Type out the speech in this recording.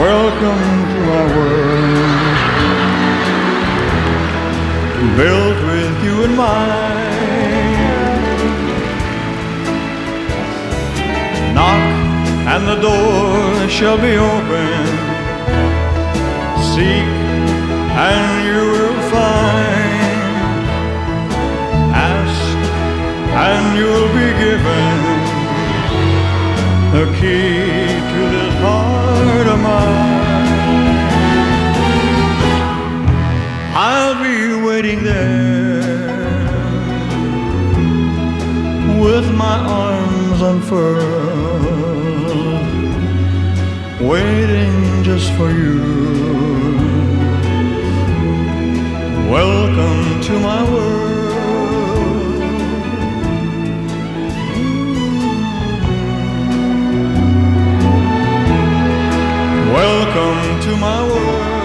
Welcome to our world, built with you in mind. Knock and the door shall be open. Seek and you will find. Ask and you'll be given the key with my arms unfurled, waiting just for you. Welcome to my world. Welcome to my world.